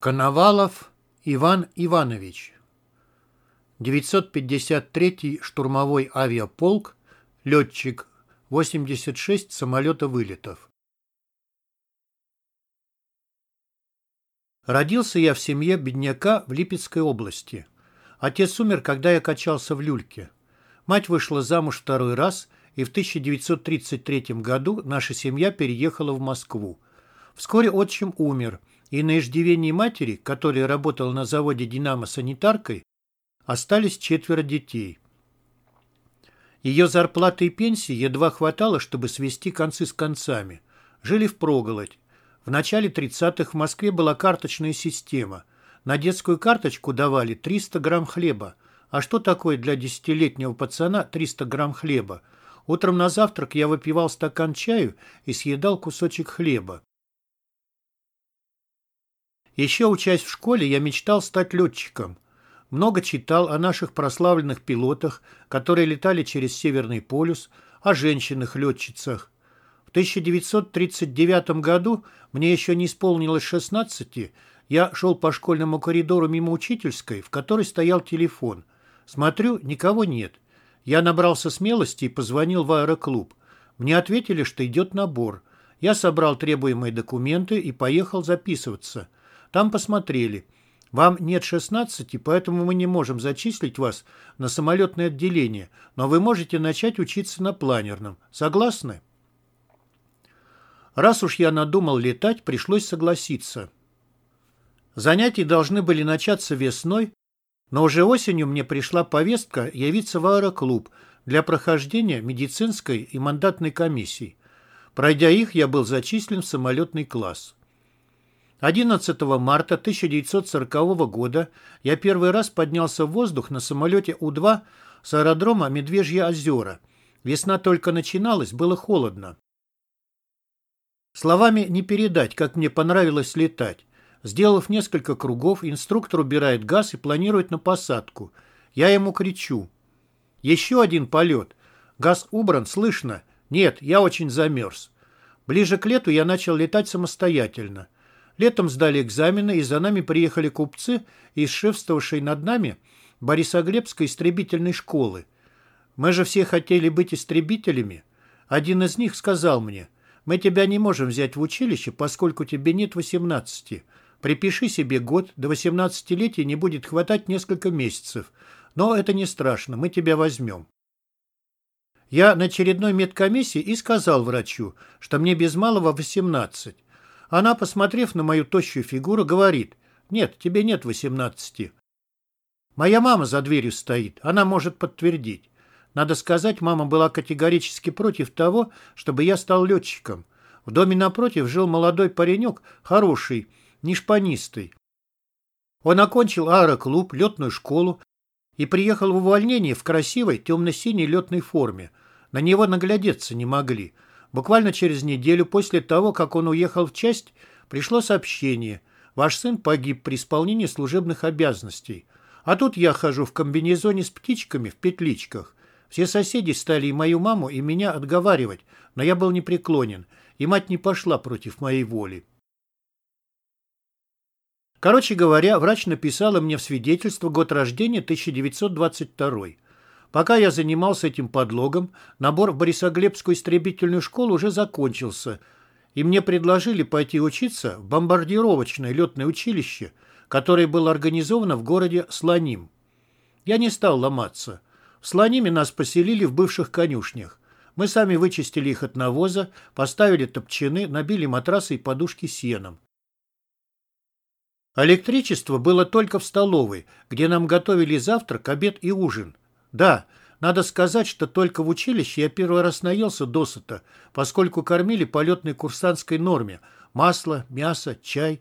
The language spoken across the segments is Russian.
Коновалов Иван Иванович 953-й штурмовой авиаполк, летчик, 86 самолета вылетов. Родился я в семье бедняка в Липецкой области. Отец умер, когда я качался в люльке. Мать вышла замуж второй раз, и в 1933 году наша семья переехала в Москву. Вскоре отчим умер – и на иждивении матери, которая работала на заводе «Динамо» санитаркой, остались четверо детей. Ее зарплаты и пенсии едва хватало, чтобы свести концы с концами. Жили впроголодь. В начале 30-х в Москве была карточная система. На детскую карточку давали 300 грамм хлеба. А что такое для десятилетнего пацана 300 грамм хлеба? Утром на завтрак я выпивал стакан чаю и съедал кусочек хлеба. Еще учась в школе, я мечтал стать летчиком. Много читал о наших прославленных пилотах, которые летали через Северный полюс, о женщинах-летчицах. В 1939 году мне еще не исполнилось 16, я шел по школьному коридору мимо учительской, в которой стоял телефон. Смотрю, никого нет. Я набрался смелости и позвонил в аэроклуб. Мне ответили, что идет набор. Я собрал требуемые документы и поехал записываться – там посмотрели. Вам нет 16, поэтому мы не можем зачислить вас на самолетное отделение, но вы можете начать учиться на планерном. Согласны? Раз уж я надумал летать, пришлось согласиться. Занятия должны были начаться весной, но уже осенью мне пришла повестка явиться в аэроклуб для прохождения медицинской и мандатной комиссий. Пройдя их, я был зачислен в самолетный класс. 11 марта 1940 года я первый раз поднялся в воздух на самолете У-2 с аэродрома Медвежье озера. Весна только начиналась, было холодно. Словами не передать, как мне понравилось летать. Сделав несколько кругов, инструктор убирает газ и планирует на посадку. Я ему кричу. Еще один полет. Газ убран, слышно? Нет, я очень замерз. Ближе к лету я начал летать самостоятельно. Летом сдали экзамены, и за нами приехали купцы из шефствовавшей над нами Борисоглебской истребительной школы. Мы же все хотели быть истребителями. Один из них сказал мне, мы тебя не можем взять в училище, поскольку тебе нет 18. Припиши себе год, до 18-летия не будет хватать несколько месяцев. Но это не страшно, мы тебя возьмем. Я на очередной медкомиссии и сказал врачу, что мне без малого 18. Она, посмотрев на мою тощую фигуру, говорит, «Нет, тебе нет восемнадцати». Моя мама за дверью стоит, она может подтвердить. Надо сказать, мама была категорически против того, чтобы я стал летчиком. В доме напротив жил молодой паренек, хороший, не шпанистый. Он окончил аэроклуб, летную школу и приехал в увольнение в красивой темно-синей летной форме. На него наглядеться не могли – Буквально через неделю после того, как он уехал в часть, пришло сообщение. Ваш сын погиб при исполнении служебных обязанностей. А тут я хожу в комбинезоне с птичками в петличках. Все соседи стали и мою маму, и меня отговаривать, но я был непреклонен, и мать не пошла против моей воли. Короче говоря, врач написала мне в свидетельство год рождения 1922 Пока я занимался этим подлогом, набор в Борисоглебскую истребительную школу уже закончился, и мне предложили пойти учиться в бомбардировочное летное училище, которое было организовано в городе Слоним. Я не стал ломаться. В Слониме нас поселили в бывших конюшнях. Мы сами вычистили их от навоза, поставили топчаны, набили матрасы и подушки сеном. Электричество было только в столовой, где нам готовили завтрак, обед и ужин – да, надо сказать, что только в училище я первый раз наелся досыта, поскольку кормили по летной курсантской норме – масло, мясо, чай.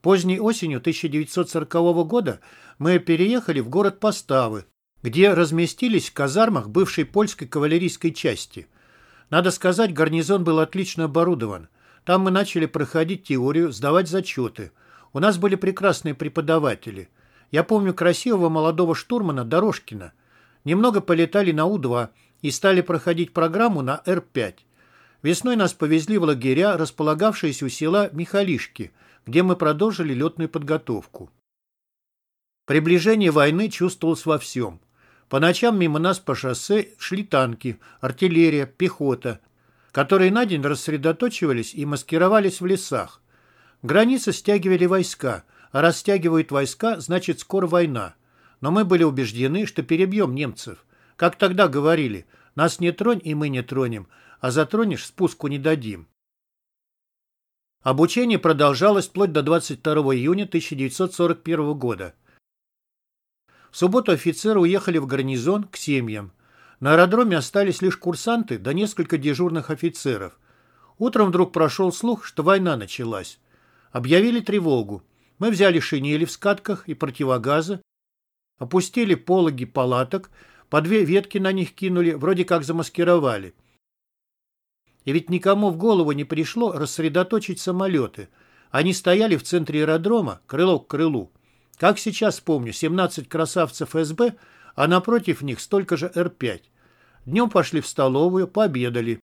Поздней осенью 1940 года мы переехали в город Поставы, где разместились в казармах бывшей польской кавалерийской части. Надо сказать, гарнизон был отлично оборудован. Там мы начали проходить теорию, сдавать зачеты. У нас были прекрасные преподаватели – я помню красивого молодого штурмана Дорожкина. Немного полетали на У-2 и стали проходить программу на Р-5. Весной нас повезли в лагеря, располагавшиеся у села Михалишки, где мы продолжили летную подготовку. Приближение войны чувствовалось во всем. По ночам мимо нас по шоссе шли танки, артиллерия, пехота, которые на день рассредоточивались и маскировались в лесах. Границы стягивали войска, растягивают войска, значит скоро война. Но мы были убеждены, что перебьем немцев. Как тогда говорили, нас не тронь и мы не тронем, а затронешь, спуску не дадим. Обучение продолжалось вплоть до 22 июня 1941 года. В субботу офицеры уехали в гарнизон к семьям. На аэродроме остались лишь курсанты да несколько дежурных офицеров. Утром вдруг прошел слух, что война началась. Объявили тревогу. Мы взяли шинели в скатках и противогазы, опустили пологи палаток, по две ветки на них кинули, вроде как замаскировали. И ведь никому в голову не пришло рассредоточить самолеты. Они стояли в центре аэродрома, крыло к крылу. Как сейчас помню, 17 красавцев СБ, а напротив них столько же Р-5. Днем пошли в столовую, пообедали.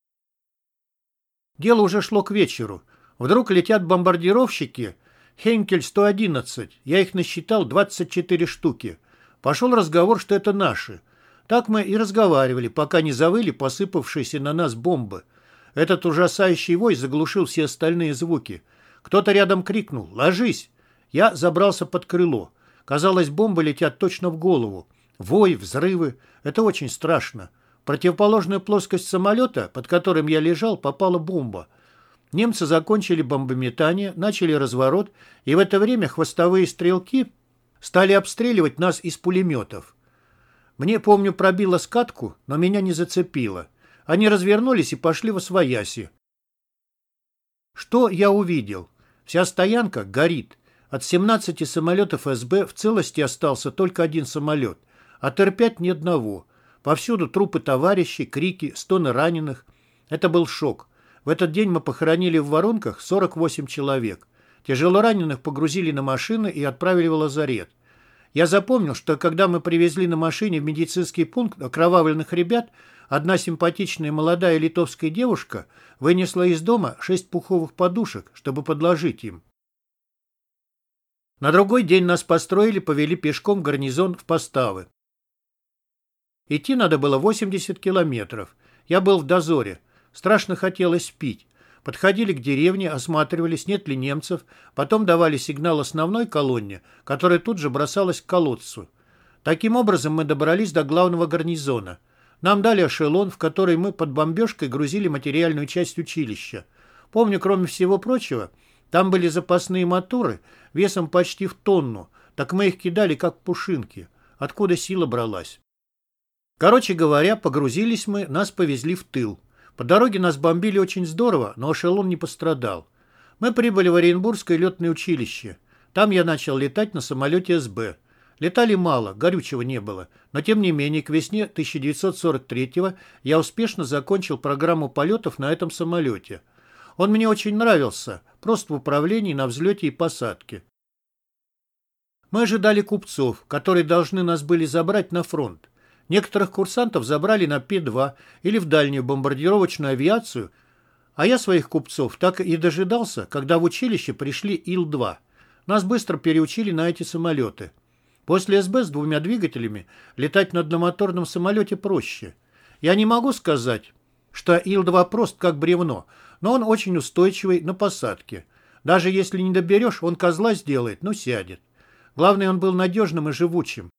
Дело уже шло к вечеру. Вдруг летят бомбардировщики Хенкель-111. Я их насчитал 24 штуки. Пошел разговор, что это наши. Так мы и разговаривали, пока не завыли посыпавшиеся на нас бомбы. Этот ужасающий вой заглушил все остальные звуки. Кто-то рядом крикнул «Ложись!». Я забрался под крыло. Казалось, бомбы летят точно в голову. Вой, взрывы. Это очень страшно. В противоположную плоскость самолета, под которым я лежал, попала бомба. Немцы закончили бомбометание, начали разворот, и в это время хвостовые стрелки стали обстреливать нас из пулеметов. Мне, помню, пробило скатку, но меня не зацепило. Они развернулись и пошли в освояси. Что я увидел? Вся стоянка горит. От 17 самолетов СБ в целости остался только один самолет. От Р-5 ни одного. Повсюду трупы товарищей, крики, стоны раненых. Это был шок. В этот день мы похоронили в воронках 48 человек. Тяжело раненых погрузили на машины и отправили в лазарет. Я запомнил, что когда мы привезли на машине в медицинский пункт окровавленных ребят, одна симпатичная молодая литовская девушка вынесла из дома шесть пуховых подушек, чтобы подложить им. На другой день нас построили, повели пешком гарнизон в поставы. Идти надо было 80 километров. Я был в дозоре. Страшно хотелось пить. Подходили к деревне, осматривались, нет ли немцев, потом давали сигнал основной колонне, которая тут же бросалась к колодцу. Таким образом мы добрались до главного гарнизона. Нам дали эшелон, в который мы под бомбежкой грузили материальную часть училища. Помню, кроме всего прочего, там были запасные моторы весом почти в тонну, так мы их кидали как пушинки. Откуда сила бралась? Короче говоря, погрузились мы, нас повезли в тыл. По дороге нас бомбили очень здорово, но эшелон не пострадал. Мы прибыли в Оренбургское летное училище. Там я начал летать на самолете СБ. Летали мало, горючего не было, но тем не менее к весне 1943 я успешно закончил программу полетов на этом самолете. Он мне очень нравился, просто в управлении на взлете и посадке. Мы ожидали купцов, которые должны нас были забрать на фронт. Некоторых курсантов забрали на П-2 или в дальнюю бомбардировочную авиацию, а я своих купцов так и дожидался, когда в училище пришли Ил-2. Нас быстро переучили на эти самолеты. После СБ с двумя двигателями летать на одномоторном самолете проще. Я не могу сказать, что Ил-2 прост как бревно, но он очень устойчивый на посадке. Даже если не доберешь, он козла сделает, но сядет. Главное, он был надежным и живучим.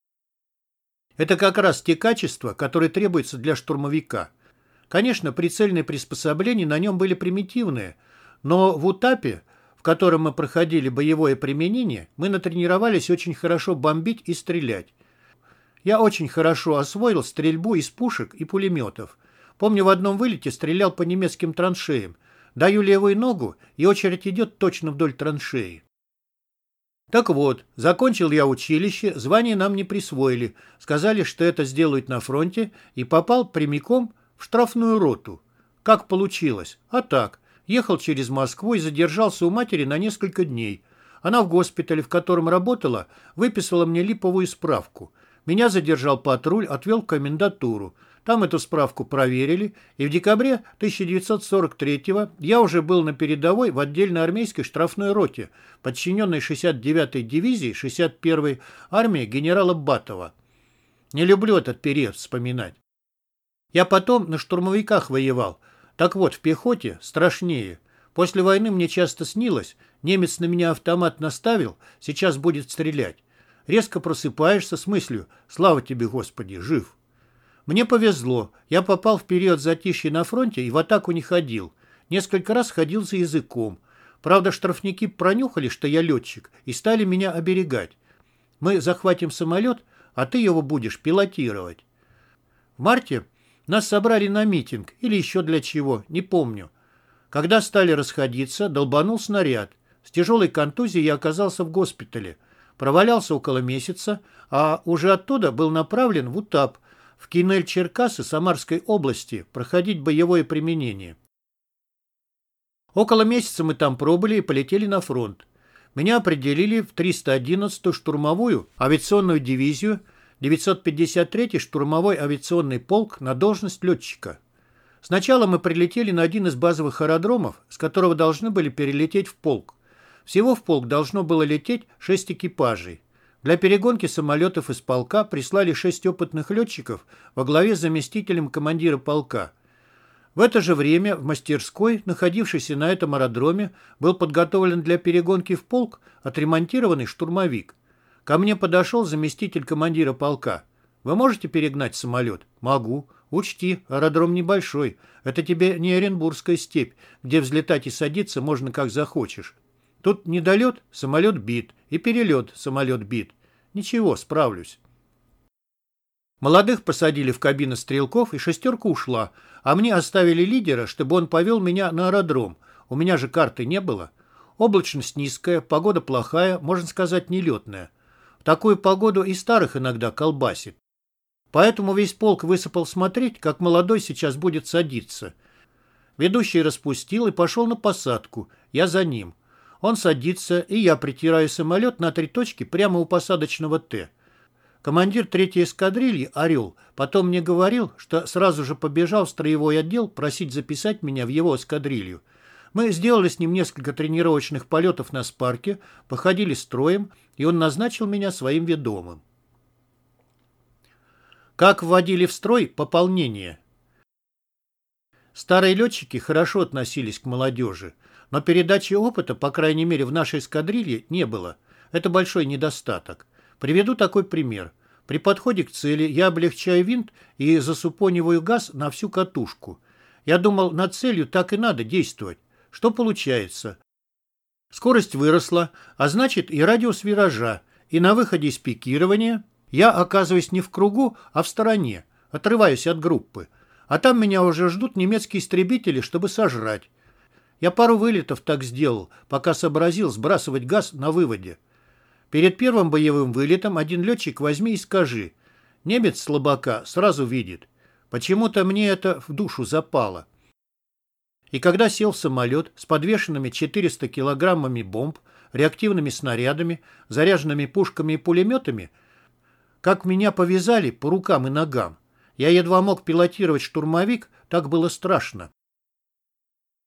Это как раз те качества, которые требуются для штурмовика. Конечно, прицельные приспособления на нем были примитивные, но в УТАПе, в котором мы проходили боевое применение, мы натренировались очень хорошо бомбить и стрелять. Я очень хорошо освоил стрельбу из пушек и пулеметов. Помню, в одном вылете стрелял по немецким траншеям. Даю левую ногу, и очередь идет точно вдоль траншеи. Так вот, закончил я училище, звание нам не присвоили, сказали, что это сделают на фронте, и попал прямиком в штрафную роту. Как получилось? А так, ехал через Москву и задержался у матери на несколько дней. Она в госпитале, в котором работала, выписала мне липовую справку. Меня задержал патруль, отвел в комендатуру. Там эту справку проверили, и в декабре 1943-го я уже был на передовой в отдельной армейской штрафной роте, подчиненной 69-й дивизии 61-й армии генерала Батова. Не люблю этот период вспоминать. Я потом на штурмовиках воевал. Так вот, в пехоте страшнее. После войны мне часто снилось, немец на меня автомат наставил, сейчас будет стрелять. Резко просыпаешься с мыслью «Слава тебе, Господи, жив!» Мне повезло. Я попал в период затишья на фронте и в атаку не ходил. Несколько раз ходил за языком. Правда, штрафники пронюхали, что я летчик, и стали меня оберегать. Мы захватим самолет, а ты его будешь пилотировать. В марте нас собрали на митинг, или еще для чего, не помню. Когда стали расходиться, долбанул снаряд. С тяжелой контузией я оказался в госпитале. Провалялся около месяца, а уже оттуда был направлен в УТАП, в Кинель-Черкасы Самарской области, проходить боевое применение. Около месяца мы там пробыли и полетели на фронт. Меня определили в 311-ю штурмовую авиационную дивизию 953-й штурмовой авиационный полк на должность летчика. Сначала мы прилетели на один из базовых аэродромов, с которого должны были перелететь в полк. Всего в полк должно было лететь шесть экипажей. Для перегонки самолетов из полка прислали шесть опытных летчиков во главе с заместителем командира полка. В это же время в мастерской, находившейся на этом аэродроме, был подготовлен для перегонки в полк отремонтированный штурмовик. Ко мне подошел заместитель командира полка. «Вы можете перегнать самолет?» «Могу. Учти, аэродром небольшой. Это тебе не Оренбургская степь, где взлетать и садиться можно как захочешь. Тут недолет, самолет бит, и перелет, самолет бит. Ничего, справлюсь. Молодых посадили в кабину стрелков, и шестерка ушла, а мне оставили лидера, чтобы он повел меня на аэродром. У меня же карты не было. Облачность низкая, погода плохая, можно сказать, нелетная. В такую погоду и старых иногда колбасит. Поэтому весь полк высыпал смотреть, как молодой сейчас будет садиться. Ведущий распустил и пошел на посадку. Я за ним. Он садится, и я притираю самолет на три точки прямо у посадочного «Т». Командир третьей эскадрильи «Орел» потом мне говорил, что сразу же побежал в строевой отдел просить записать меня в его эскадрилью. Мы сделали с ним несколько тренировочных полетов на спарке, походили строем, и он назначил меня своим ведомым. Как вводили в строй пополнение? Старые летчики хорошо относились к молодежи. Но передачи опыта, по крайней мере в нашей эскадрилье, не было. Это большой недостаток. Приведу такой пример. При подходе к цели я облегчаю винт и засупониваю газ на всю катушку. Я думал, над целью так и надо действовать. Что получается? Скорость выросла, а значит и радиус виража, и на выходе из пикирования я оказываюсь не в кругу, а в стороне, отрываюсь от группы. А там меня уже ждут немецкие истребители, чтобы сожрать. Я пару вылетов так сделал, пока сообразил сбрасывать газ на выводе. Перед первым боевым вылетом один летчик возьми и скажи. Немец слабака сразу видит. Почему-то мне это в душу запало. И когда сел в самолет с подвешенными 400 килограммами бомб, реактивными снарядами, заряженными пушками и пулеметами, как меня повязали по рукам и ногам. Я едва мог пилотировать штурмовик, так было страшно.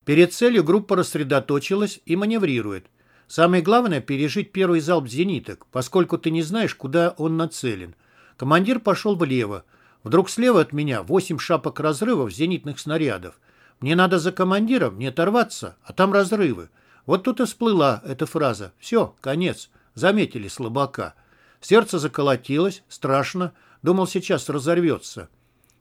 Перед целью группа рассредоточилась и маневрирует. Самое главное – пережить первый залп зениток, поскольку ты не знаешь, куда он нацелен. Командир пошел влево. Вдруг слева от меня восемь шапок разрывов зенитных снарядов. Мне надо за командиром не оторваться, а там разрывы. Вот тут и всплыла эта фраза. Все, конец. Заметили слабака. Сердце заколотилось, страшно. Думал, сейчас разорвется.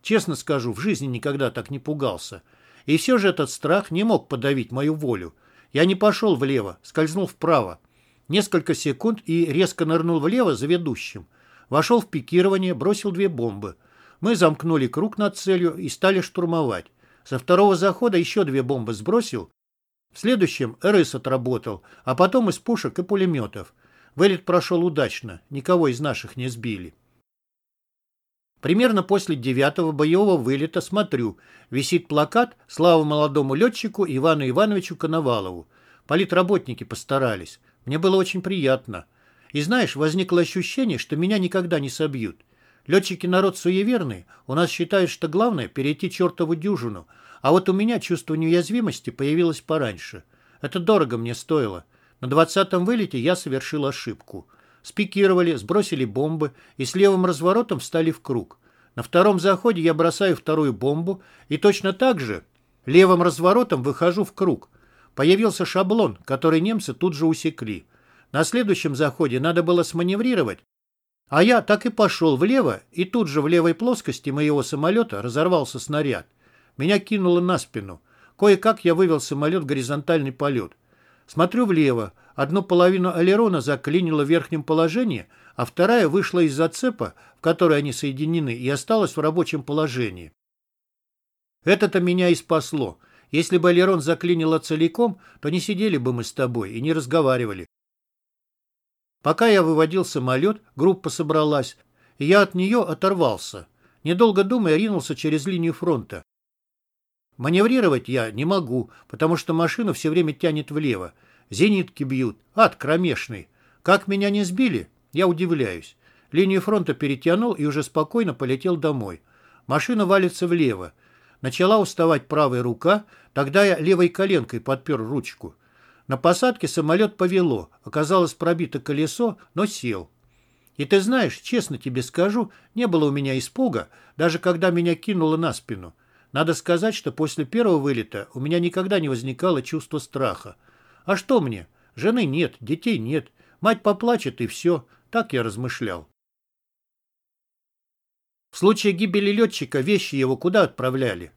Честно скажу, в жизни никогда так не пугался. И все же этот страх не мог подавить мою волю. Я не пошел влево, скользнул вправо. Несколько секунд и резко нырнул влево за ведущим. Вошел в пикирование, бросил две бомбы. Мы замкнули круг над целью и стали штурмовать. Со второго захода еще две бомбы сбросил. В следующем РС отработал, а потом из пушек и пулеметов. Вылет прошел удачно, никого из наших не сбили. Примерно после девятого боевого вылета смотрю, висит плакат «Слава молодому летчику Ивану Ивановичу Коновалову». Политработники постарались. Мне было очень приятно. И знаешь, возникло ощущение, что меня никогда не собьют. Летчики народ суеверный, у нас считают, что главное – перейти чертову дюжину, а вот у меня чувство неуязвимости появилось пораньше. Это дорого мне стоило. На двадцатом вылете я совершил ошибку. Спикировали, сбросили бомбы и с левым разворотом встали в круг. На втором заходе я бросаю вторую бомбу и точно так же левым разворотом выхожу в круг. Появился шаблон, который немцы тут же усекли. На следующем заходе надо было сманеврировать, а я так и пошел влево, и тут же в левой плоскости моего самолета разорвался снаряд. Меня кинуло на спину. Кое-как я вывел самолет в горизонтальный полет. Смотрю влево. Одну половину алерона заклинило в верхнем положении, а вторая вышла из зацепа, в которой они соединены, и осталась в рабочем положении. Это-то меня и спасло. Если бы алерон заклинило целиком, то не сидели бы мы с тобой и не разговаривали. Пока я выводил самолет, группа собралась, и я от нее оторвался. Недолго думая, ринулся через линию фронта. Маневрировать я не могу, потому что машину все время тянет влево. Зенитки бьют. Ад кромешный. Как меня не сбили, я удивляюсь. Линию фронта перетянул и уже спокойно полетел домой. Машина валится влево. Начала уставать правая рука, тогда я левой коленкой подпер ручку. На посадке самолет повело, оказалось пробито колесо, но сел. И ты знаешь, честно тебе скажу, не было у меня испуга, даже когда меня кинуло на спину. Надо сказать, что после первого вылета у меня никогда не возникало чувства страха. А что мне? Жены нет, детей нет. Мать поплачет и все. Так я размышлял. В случае гибели летчика вещи его куда отправляли?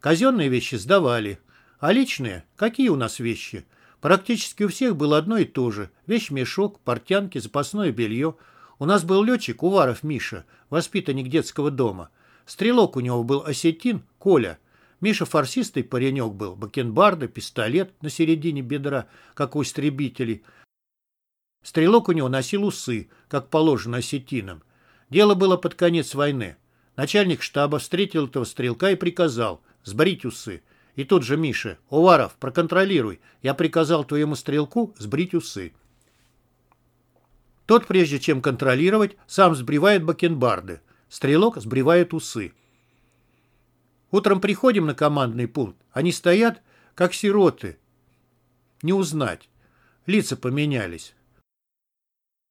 Казенные вещи сдавали, а личные? Какие у нас вещи? Практически у всех было одно и то же. Вещь-мешок, портянки, запасное белье. У нас был летчик Уваров Миша, воспитанник детского дома. Стрелок у него был осетин Коля. Миша фарсистый паренек был, бакенбарды, пистолет на середине бедра, как у истребителей. Стрелок у него носил усы, как положено осетинам. Дело было под конец войны. Начальник штаба встретил этого стрелка и приказал сбрить усы. И тут же Миша, Уваров, проконтролируй. Я приказал твоему стрелку сбрить усы. Тот, прежде чем контролировать, сам сбривает бакенбарды. Стрелок сбривает усы. Утром приходим на командный пункт. Они стоят, как сироты. Не узнать. Лица поменялись.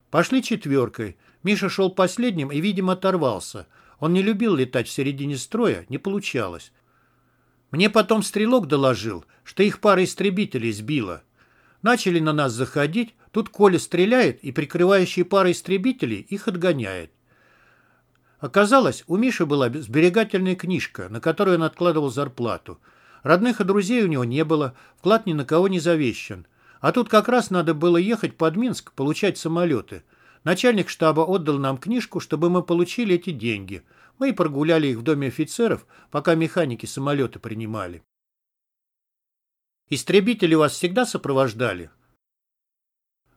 Пошли четверкой. Миша шел последним и, видимо, оторвался. Он не любил летать в середине строя, не получалось. Мне потом стрелок доложил, что их пара истребителей сбила. Начали на нас заходить, тут Коля стреляет, и прикрывающие пара истребителей их отгоняет. Оказалось, у Миши была сберегательная книжка, на которую он откладывал зарплату. Родных и друзей у него не было, вклад ни на кого не завещан. А тут как раз надо было ехать под Минск, получать самолеты. Начальник штаба отдал нам книжку, чтобы мы получили эти деньги – мы и прогуляли их в доме офицеров, пока механики самолеты принимали. Истребители вас всегда сопровождали?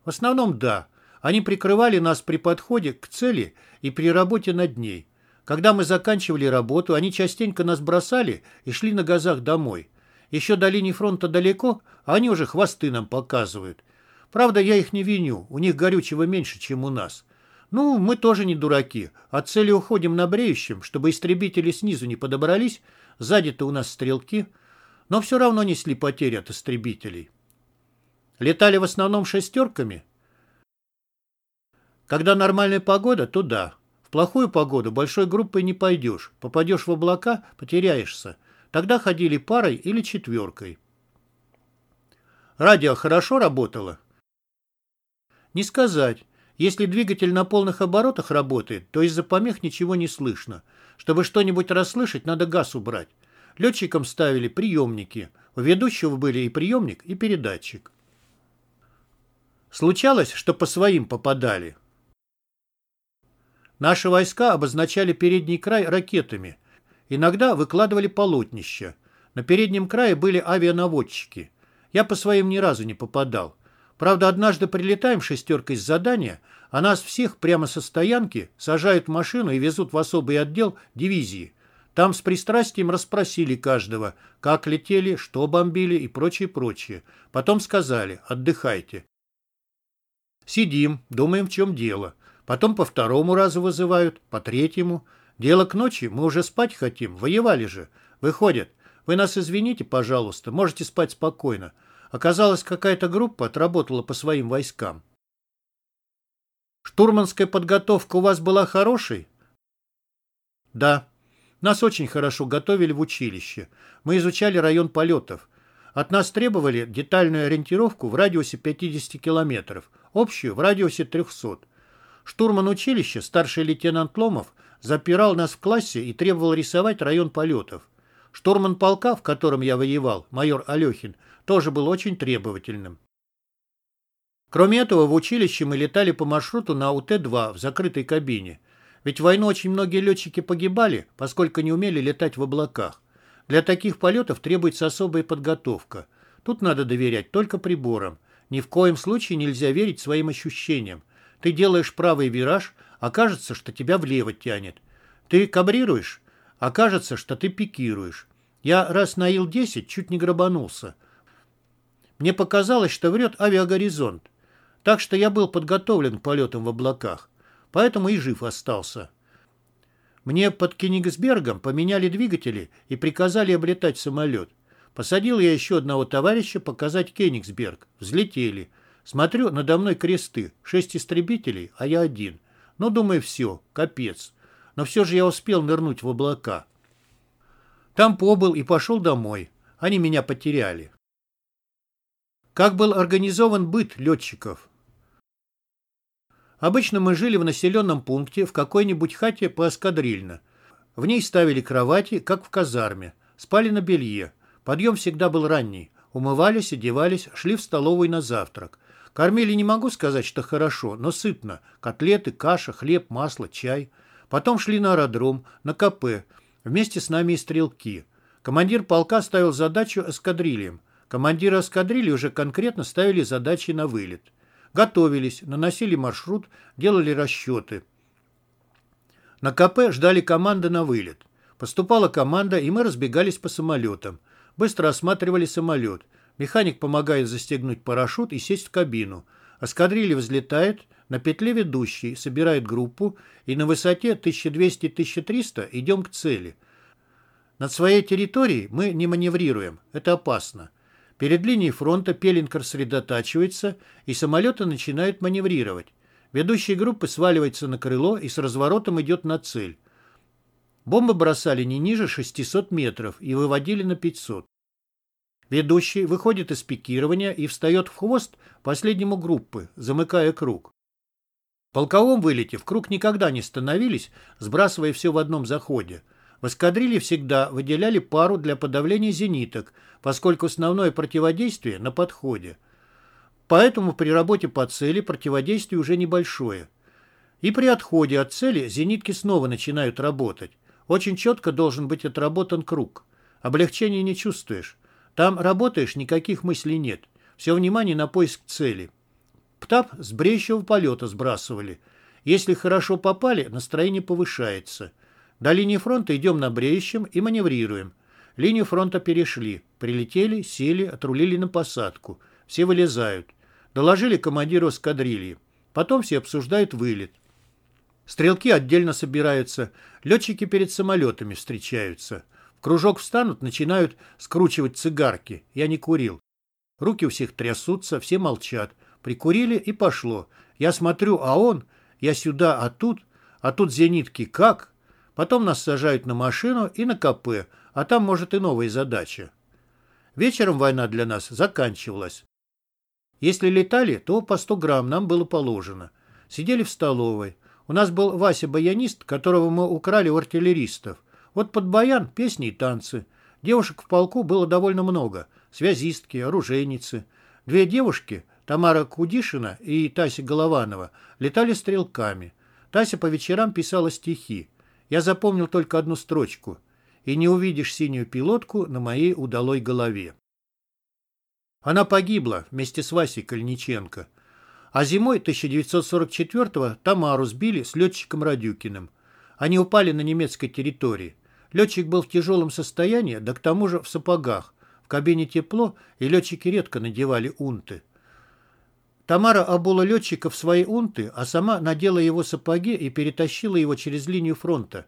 В основном да. Они прикрывали нас при подходе к цели и при работе над ней. Когда мы заканчивали работу, они частенько нас бросали и шли на газах домой. Еще до линии фронта далеко, а они уже хвосты нам показывают. Правда, я их не виню, у них горючего меньше, чем у нас. Ну, мы тоже не дураки. От цели уходим на бреющем, чтобы истребители снизу не подобрались. Сзади-то у нас стрелки. Но все равно несли потери от истребителей. Летали в основном шестерками. Когда нормальная погода, то да. В плохую погоду большой группой не пойдешь. Попадешь в облака, потеряешься. Тогда ходили парой или четверкой. Радио хорошо работало? Не сказать. Если двигатель на полных оборотах работает, то из-за помех ничего не слышно. Чтобы что-нибудь расслышать, надо газ убрать. Летчикам ставили приемники. У ведущего были и приемник, и передатчик. Случалось, что по своим попадали. Наши войска обозначали передний край ракетами. Иногда выкладывали полотнища. На переднем крае были авианаводчики. Я по своим ни разу не попадал. Правда, однажды прилетаем шестеркой с задания, а нас всех прямо со стоянки сажают в машину и везут в особый отдел дивизии. Там с пристрастием расспросили каждого, как летели, что бомбили и прочее-прочее. Потом сказали «отдыхайте». Сидим, думаем, в чем дело. Потом по второму разу вызывают, по третьему. Дело к ночи, мы уже спать хотим, воевали же. Выходят, вы нас извините, пожалуйста, можете спать спокойно. Оказалось, какая-то группа отработала по своим войскам. Штурманская подготовка у вас была хорошей? Да. Нас очень хорошо готовили в училище. Мы изучали район полетов. От нас требовали детальную ориентировку в радиусе 50 километров, общую в радиусе 300. Штурман училища, старший лейтенант Ломов, запирал нас в классе и требовал рисовать район полетов. Штурман полка, в котором я воевал, майор Алехин, тоже был очень требовательным. Кроме этого, в училище мы летали по маршруту на УТ-2 в закрытой кабине. Ведь в войну очень многие летчики погибали, поскольку не умели летать в облаках. Для таких полетов требуется особая подготовка. Тут надо доверять только приборам. Ни в коем случае нельзя верить своим ощущениям. Ты делаешь правый вираж, а кажется, что тебя влево тянет. Ты кабрируешь, а кажется, что ты пикируешь. Я раз на Ил-10 чуть не грабанулся. Мне показалось, что врет авиагоризонт. Так что я был подготовлен к полетам в облаках. Поэтому и жив остался. Мне под Кенигсбергом поменяли двигатели и приказали облетать самолет. Посадил я еще одного товарища показать Кенигсберг. Взлетели. Смотрю, надо мной кресты. Шесть истребителей, а я один. Ну, думаю, все, капец. Но все же я успел нырнуть в облака. Там побыл и пошел домой. Они меня потеряли. Как был организован быт летчиков? Обычно мы жили в населенном пункте в какой-нибудь хате поэскадрильно. В ней ставили кровати, как в казарме. Спали на белье. Подъем всегда был ранний. Умывались, одевались, шли в столовую на завтрак. Кормили не могу сказать, что хорошо, но сытно. Котлеты, каша, хлеб, масло, чай. Потом шли на аэродром, на КП. Вместе с нами и стрелки. Командир полка ставил задачу эскадрильям. Командиры эскадрильи уже конкретно ставили задачи на вылет. Готовились, наносили маршрут, делали расчеты. На КП ждали команды на вылет. Поступала команда, и мы разбегались по самолетам. Быстро осматривали самолет. Механик помогает застегнуть парашют и сесть в кабину. Эскадрилья взлетает, на петле ведущий собирает группу, и на высоте 1200-1300 идем к цели. Над своей территорией мы не маневрируем, это опасно. Перед линией фронта Пеленкер сосредотачивается, и самолеты начинают маневрировать. Ведущие группы сваливается на крыло и с разворотом идет на цель. Бомбы бросали не ниже 600 метров и выводили на 500. Ведущий выходит из пикирования и встает в хвост последнему группы, замыкая круг. В полковом вылете в круг никогда не становились, сбрасывая все в одном заходе. В эскадрилье всегда выделяли пару для подавления зениток, поскольку основное противодействие на подходе. Поэтому при работе по цели противодействие уже небольшое. И при отходе от цели зенитки снова начинают работать. Очень четко должен быть отработан круг. Облегчения не чувствуешь. Там работаешь, никаких мыслей нет. Все внимание на поиск цели. ПТАП с бреющего полета сбрасывали. Если хорошо попали, настроение повышается. До линии фронта идем на бреющем и маневрируем. Линию фронта перешли. Прилетели, сели, отрулили на посадку. Все вылезают. Доложили командиру эскадрильи. Потом все обсуждают вылет. Стрелки отдельно собираются. Летчики перед самолетами встречаются. Кружок встанут, начинают скручивать цигарки. Я не курил. Руки у всех трясутся, все молчат. Прикурили и пошло. Я смотрю, а он, я сюда, а тут, а тут зенитки как? Потом нас сажают на машину и на КП, а там, может, и новые задачи. Вечером война для нас заканчивалась. Если летали, то по 100 грамм нам было положено. Сидели в столовой. У нас был Вася-баянист, которого мы украли у артиллеристов. Вот под баян песни и танцы. Девушек в полку было довольно много. Связистки, оружейницы. Две девушки, Тамара Кудишина и Тася Голованова, летали стрелками. Тася по вечерам писала стихи. Я запомнил только одну строчку. «И не увидишь синюю пилотку на моей удалой голове». Она погибла вместе с Васей Кальниченко. А зимой 1944-го Тамару сбили с летчиком Радюкиным. Они упали на немецкой территории. Летчик был в тяжелом состоянии, да к тому же в сапогах. В кабине тепло, и летчики редко надевали унты. Тамара обула летчика в свои унты, а сама надела его сапоги и перетащила его через линию фронта.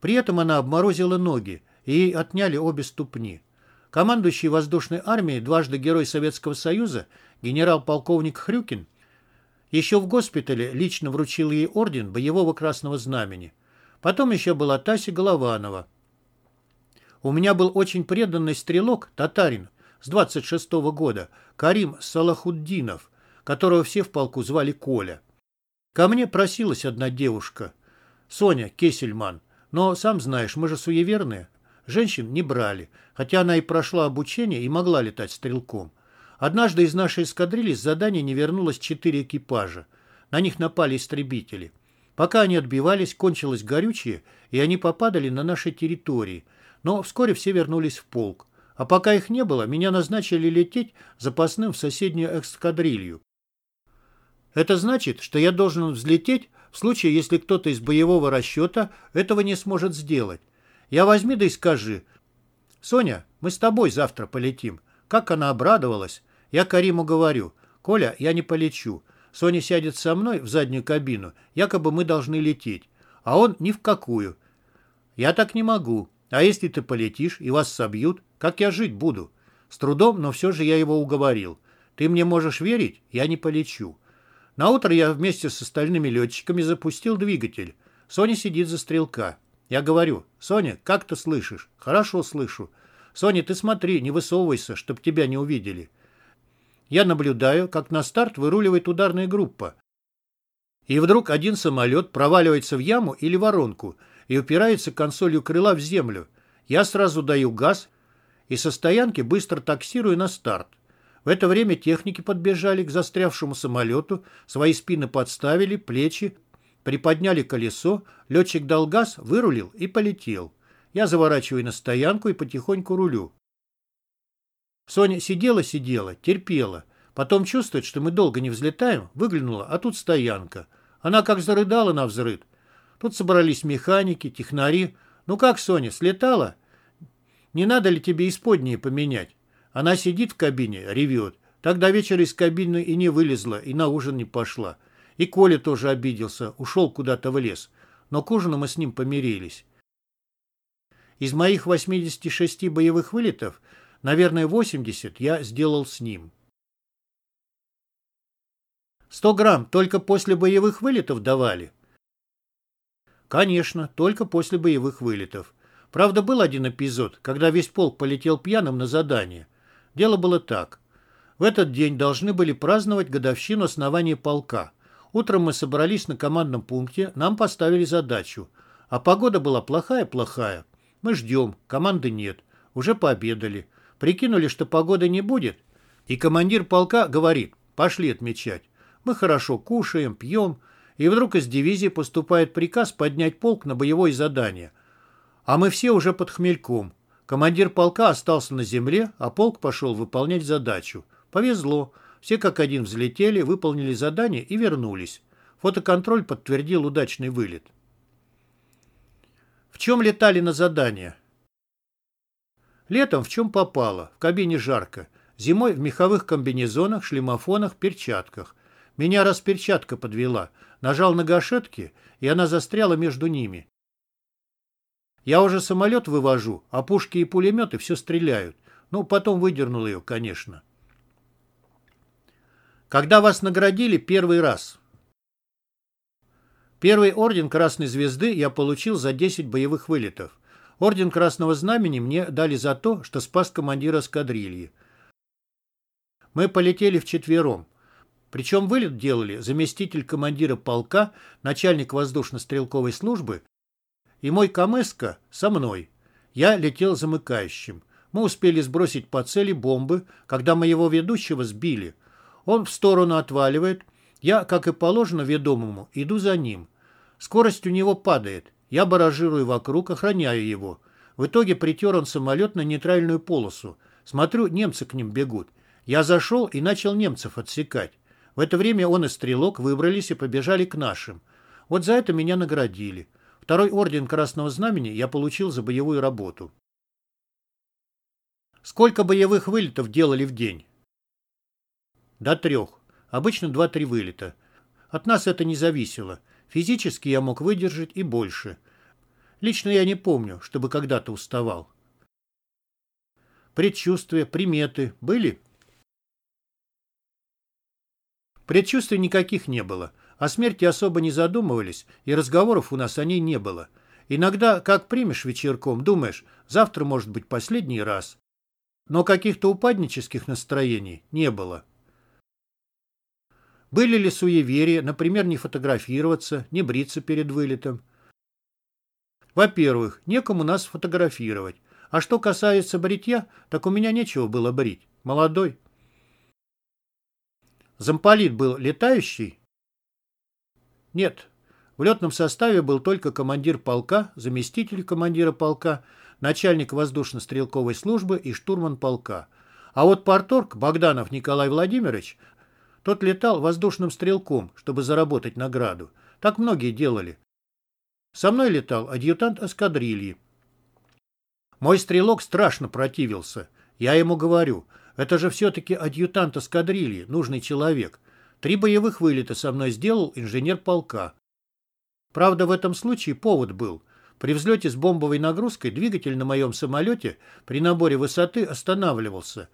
При этом она обморозила ноги, и ей отняли обе ступни. Командующий воздушной армией, дважды Герой Советского Союза, генерал-полковник Хрюкин, еще в госпитале лично вручил ей орден боевого красного знамени. Потом еще была Тася Голованова. У меня был очень преданный стрелок, татарин, с 26 -го года, Карим Салахуддинов, которого все в полку звали Коля. Ко мне просилась одна девушка, Соня Кесельман, но, сам знаешь, мы же суеверные. Женщин не брали, хотя она и прошла обучение и могла летать стрелком. Однажды из нашей эскадрильи с задания не вернулось четыре экипажа. На них напали истребители. Пока они отбивались, кончилось горючее, и они попадали на наши территории. Но вскоре все вернулись в полк. А пока их не было, меня назначили лететь запасным в соседнюю эскадрилью. Это значит, что я должен взлететь в случае, если кто-то из боевого расчета этого не сможет сделать. Я возьми да и скажи. «Соня, мы с тобой завтра полетим». Как она обрадовалась. Я Кариму говорю. «Коля, я не полечу. Соня сядет со мной в заднюю кабину. Якобы мы должны лететь. А он ни в какую. Я так не могу. А если ты полетишь и вас собьют, как я жить буду? С трудом, но все же я его уговорил. Ты мне можешь верить? Я не полечу. На утро я вместе с остальными летчиками запустил двигатель. Соня сидит за стрелка. Я говорю, Соня, как ты слышишь? Хорошо слышу. Соня, ты смотри, не высовывайся, чтоб тебя не увидели. Я наблюдаю, как на старт выруливает ударная группа. И вдруг один самолет проваливается в яму или воронку и упирается консолью крыла в землю. Я сразу даю газ и со стоянки быстро таксирую на старт. В это время техники подбежали к застрявшему самолету, свои спины подставили, плечи, приподняли колесо, летчик дал газ, вырулил и полетел. Я заворачиваю на стоянку и потихоньку рулю. Соня сидела-сидела, терпела. Потом чувствует, что мы долго не взлетаем, выглянула, а тут стоянка. Она как зарыдала на взрыв. Тут собрались механики, технари. Ну как, Соня, слетала? Не надо ли тебе исподние поменять? Она сидит в кабине, ревет. Тогда вечер из кабины и не вылезла, и на ужин не пошла. И Коля тоже обиделся, ушел куда-то в лес. Но к ужину мы с ним помирились. Из моих 86 боевых вылетов, наверное, 80 я сделал с ним. 100 грамм только после боевых вылетов давали? Конечно, только после боевых вылетов. Правда, был один эпизод, когда весь полк полетел пьяным на задание. Дело было так. В этот день должны были праздновать годовщину основания полка. Утром мы собрались на командном пункте, нам поставили задачу. А погода была плохая-плохая. Мы ждем, команды нет. Уже пообедали. Прикинули, что погоды не будет. И командир полка говорит, пошли отмечать. Мы хорошо кушаем, пьем. И вдруг из дивизии поступает приказ поднять полк на боевое задание. А мы все уже под хмельком. Командир полка остался на земле, а полк пошел выполнять задачу. Повезло. Все как один взлетели, выполнили задание и вернулись. Фотоконтроль подтвердил удачный вылет. В чем летали на задание? Летом в чем попало. В кабине жарко. Зимой в меховых комбинезонах, шлемофонах, перчатках. Меня раз перчатка подвела. Нажал на гашетки, и она застряла между ними. Я уже самолет вывожу, а пушки и пулеметы все стреляют. Ну, потом выдернул ее, конечно. Когда вас наградили первый раз? Первый орден Красной Звезды я получил за 10 боевых вылетов. Орден Красного Знамени мне дали за то, что спас командира эскадрильи. Мы полетели вчетвером. Причем вылет делали заместитель командира полка, начальник воздушно-стрелковой службы и мой Камеска со мной. Я летел замыкающим. Мы успели сбросить по цели бомбы, когда моего ведущего сбили. Он в сторону отваливает. Я, как и положено ведомому, иду за ним. Скорость у него падает. Я баражирую вокруг, охраняю его. В итоге притер он самолет на нейтральную полосу. Смотрю, немцы к ним бегут. Я зашел и начал немцев отсекать. В это время он и стрелок выбрались и побежали к нашим. Вот за это меня наградили. Второй орден Красного Знамени я получил за боевую работу. Сколько боевых вылетов делали в день? До трех. Обычно 2-3 вылета. От нас это не зависело. Физически я мог выдержать и больше. Лично я не помню, чтобы когда-то уставал. Предчувствия, приметы были? Предчувствий никаких не было. О смерти особо не задумывались, и разговоров у нас о ней не было. Иногда, как примешь вечерком, думаешь, завтра может быть последний раз. Но каких-то упаднических настроений не было. Были ли суеверия, например, не фотографироваться, не бриться перед вылетом? Во-первых, некому нас фотографировать. А что касается бритья, так у меня нечего было брить. Молодой. Замполит был летающий? Нет. В летном составе был только командир полка, заместитель командира полка, начальник воздушно-стрелковой службы и штурман полка. А вот порторг Богданов Николай Владимирович, тот летал воздушным стрелком, чтобы заработать награду. Так многие делали. Со мной летал адъютант эскадрильи. Мой стрелок страшно противился. Я ему говорю, это же все-таки адъютант эскадрильи, нужный человек. Три боевых вылета со мной сделал инженер полка. Правда, в этом случае повод был. При взлете с бомбовой нагрузкой двигатель на моем самолете при наборе высоты останавливался,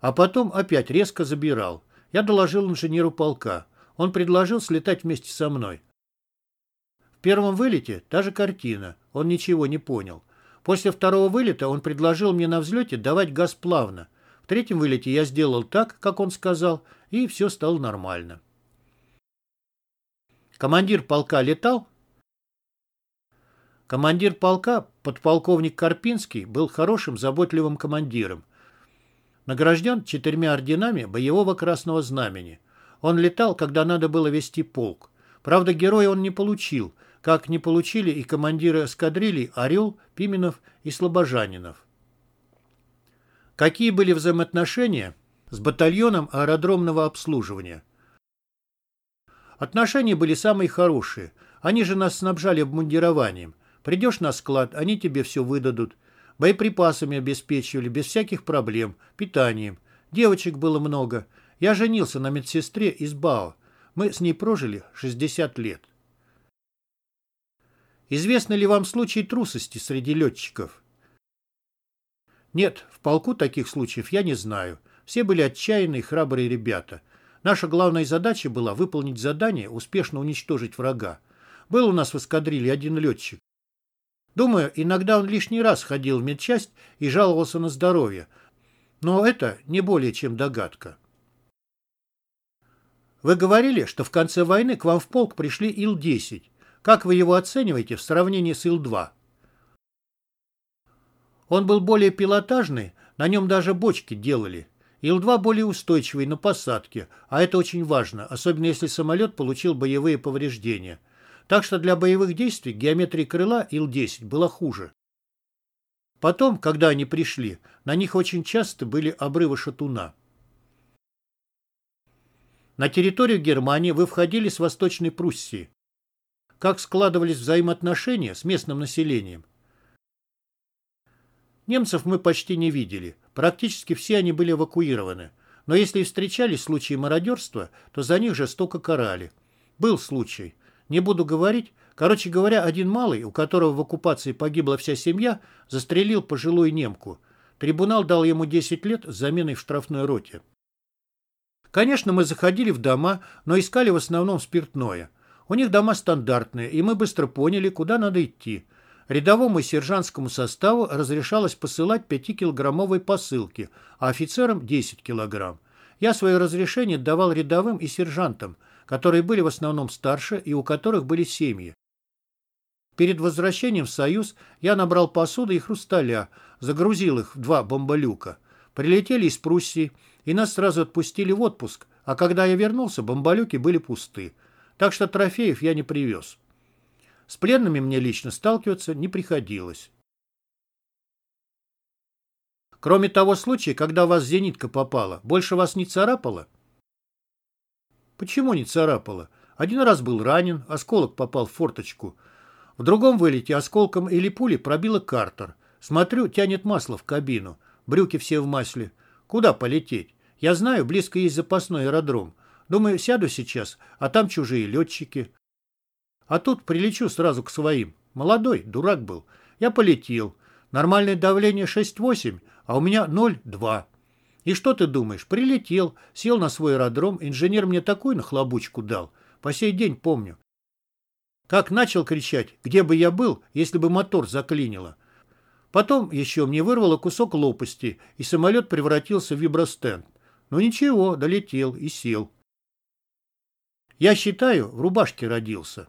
а потом опять резко забирал. Я доложил инженеру полка. Он предложил слетать вместе со мной. В первом вылете та же картина. Он ничего не понял. После второго вылета он предложил мне на взлете давать газ плавно. В третьем вылете я сделал так, как он сказал, и все стало нормально. Командир полка летал? Командир полка, подполковник Карпинский, был хорошим, заботливым командиром. Награжден четырьмя орденами боевого красного знамени. Он летал, когда надо было вести полк. Правда, героя он не получил, как не получили и командиры эскадрилий Орел, Пименов и Слобожанинов. Какие были взаимоотношения с батальоном аэродромного обслуживания? Отношения были самые хорошие. Они же нас снабжали обмундированием. Придешь на склад, они тебе все выдадут. Боеприпасами обеспечивали, без всяких проблем, питанием. Девочек было много. Я женился на медсестре из БАО. Мы с ней прожили 60 лет. Известны ли вам случаи трусости среди летчиков? Нет, в полку таких случаев я не знаю. Все были отчаянные, храбрые ребята. Наша главная задача была выполнить задание, успешно уничтожить врага. Был у нас в эскадрилье один летчик. Думаю, иногда он лишний раз ходил в медчасть и жаловался на здоровье. Но это не более чем догадка. Вы говорили, что в конце войны к вам в полк пришли Ил-10. Как вы его оцениваете в сравнении с Ил-2? Он был более пилотажный, на нем даже бочки делали. Ил-2 более устойчивый на посадке, а это очень важно, особенно если самолет получил боевые повреждения. Так что для боевых действий геометрия крыла Ил-10 была хуже. Потом, когда они пришли, на них очень часто были обрывы шатуна. На территорию Германии вы входили с Восточной Пруссии. Как складывались взаимоотношения с местным населением? Немцев мы почти не видели. Практически все они были эвакуированы. Но если и встречались случаи мародерства, то за них жестоко карали. Был случай. Не буду говорить. Короче говоря, один малый, у которого в оккупации погибла вся семья, застрелил пожилую немку. Трибунал дал ему 10 лет с заменой в штрафной роте. Конечно, мы заходили в дома, но искали в основном спиртное. У них дома стандартные, и мы быстро поняли, куда надо идти. Рядовому и сержантскому составу разрешалось посылать 5-килограммовые посылки, а офицерам 10 килограмм. Я свое разрешение давал рядовым и сержантам – которые были в основном старше и у которых были семьи. Перед возвращением в Союз я набрал посуды и хрусталя, загрузил их в два бомболюка. Прилетели из Пруссии, и нас сразу отпустили в отпуск, а когда я вернулся, бомболюки были пусты. Так что трофеев я не привез. С пленными мне лично сталкиваться не приходилось. Кроме того случая, когда вас зенитка попала, больше вас не царапало? Почему не царапало? Один раз был ранен, осколок попал в форточку. В другом вылете осколком или пулей пробило картер. Смотрю, тянет масло в кабину. Брюки все в масле. Куда полететь? Я знаю, близко есть запасной аэродром. Думаю, сяду сейчас, а там чужие летчики. А тут прилечу сразу к своим. Молодой, дурак был. Я полетел. Нормальное давление 6,8, а у меня 0,2. И что ты думаешь? Прилетел, сел на свой аэродром, инженер мне такую нахлобучку дал. По сей день помню. Как начал кричать, где бы я был, если бы мотор заклинило. Потом еще мне вырвало кусок лопасти, и самолет превратился в вибростенд. Но ничего, долетел и сел. Я считаю, в рубашке родился.